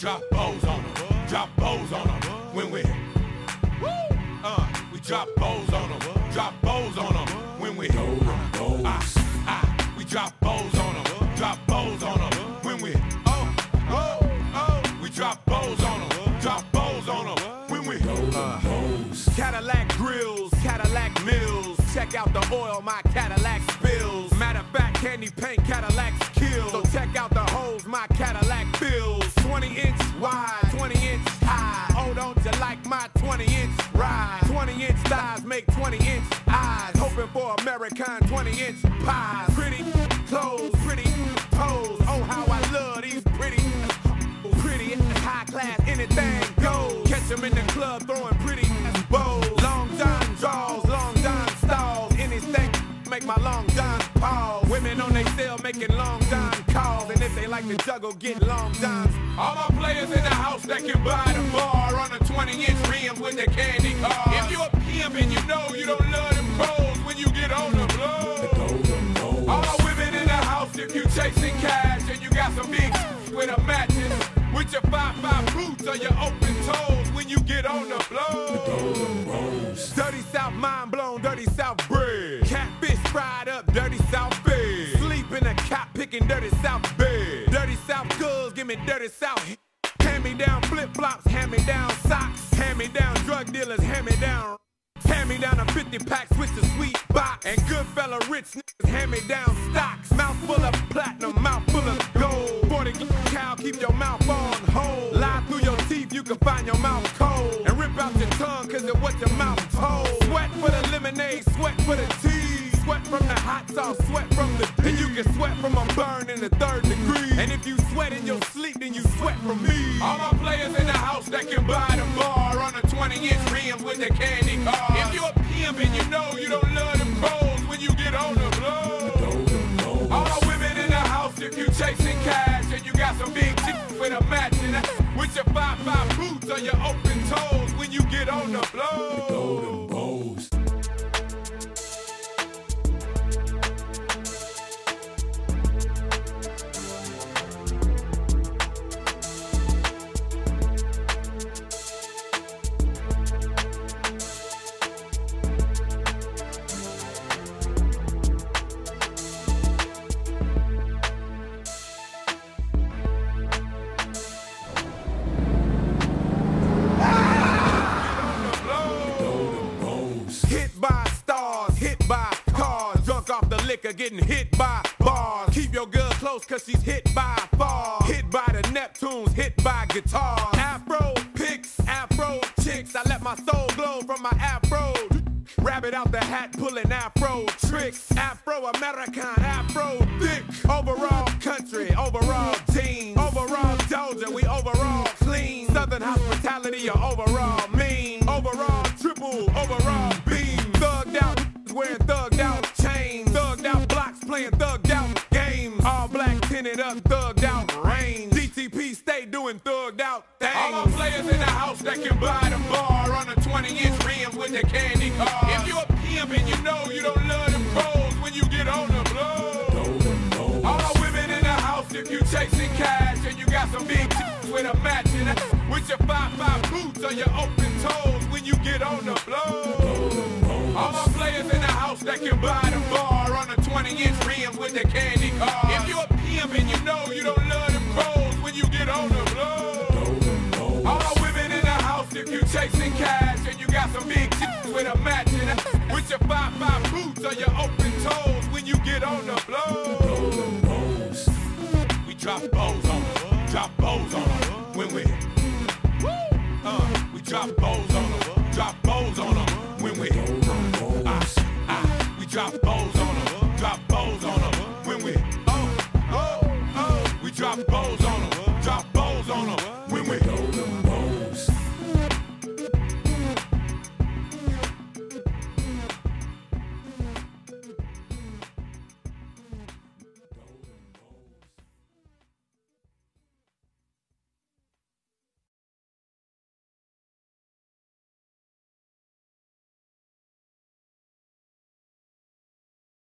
drop bows on them, drop bows on them when we. Woo! Uh, we drop bows on them, drop bows on them when we. Ah, ah, we drop bows on them, drop bows on them when we. Oh, oh, oh, we drop bows on them, drop bows on them when we. Uh, Cadillac grills, Cadillac mills. Check out the oil my Cadillac spills. Matter of fact, candy paint Cadillacs kill. So check out the 20 inch wide, 20 inch high. Oh, don't you like my 20 inch ride? 20 inch thighs make 20 inch eyes. Hoping for American 20 inch pies. Pretty clothes, pretty toes. Oh, how I love these pretty, pretty high class. Anything goes. Catch them in the club throwing pretty bows. Make my long John pause. Women on they cell making long John calls. And if they like to juggle, get long Johns. All my players in the house that can buy the bar on a 20 inch rims with the candy car. If you a pimp and you know you don't love them pros when you get on the blow. All my women in the house if you chasing cash and you got some big with a matches. With your 5-5 boots or your open toes when you get on the blow. Dirty South mind blown, dirty South bed. Dirty South girls, give me dirty South. Hand me down flip flops, hand me down socks. Hand me down drug dealers, hand me down. Hand me down a 50 pack, switch the sweet box. And good fella rich niggas hand me down stocks. Mouth full of platinum, mouth full of gold. 40 cal, keep your mouth on hold. Lie through your teeth, you can find your mouth cold. And rip out your tongue, cause of what your mouth told. Sweat for the lemonade, sweat for the tea. Sweat from the hot sauce, sweat from the And you can sweat from a burn in the third degree. And if you sweat in your sleep, then you sweat from me. All my players in the house that can buy the bar on a 20 inch rims with the candy car. If you a pimp and you know you don't love them pros when you get on the blow. All my women in the house if you chasing cash and you got some big titties with a match with your 5-5 boots or your open toes when you get on the blow. Liquor, getting hit by bars. Keep your girl close, cause she's hit by far. Hit by the Neptunes, hit by guitars. Afro picks, afro chicks. I let my soul glow from my afro. Rabbit out the hat, pulling afro tricks. Afro American, afro thick. Overall country, overall jeans. Overall Georgia, we overall clean. Southern hospitality, or overall mean. Overall triple, overall beam. Thugged out, wearing thugged tinted up, thugged out range. DTP stay doing thugged out things. All my players in the house that can buy the bar on a 20 inch rims with the candy car. If you a pimp and you know you don't love them pros when you get on the blow. All my women in the house if you chasing cash and you got some big with a matching with your 5-5 boots or your open toes when you get on the blow. All my players in the house that can buy the bar on a 20 inch rims with the candy 5-5 boots or your open toes when you get on the blow. We drop bows on them, drop bows on them when we. Uh, we drop bows on them, drop bows on them when we. Ah, ah, we drop bows on them, drop bows on them when we. Oh, oh, oh, we drop bows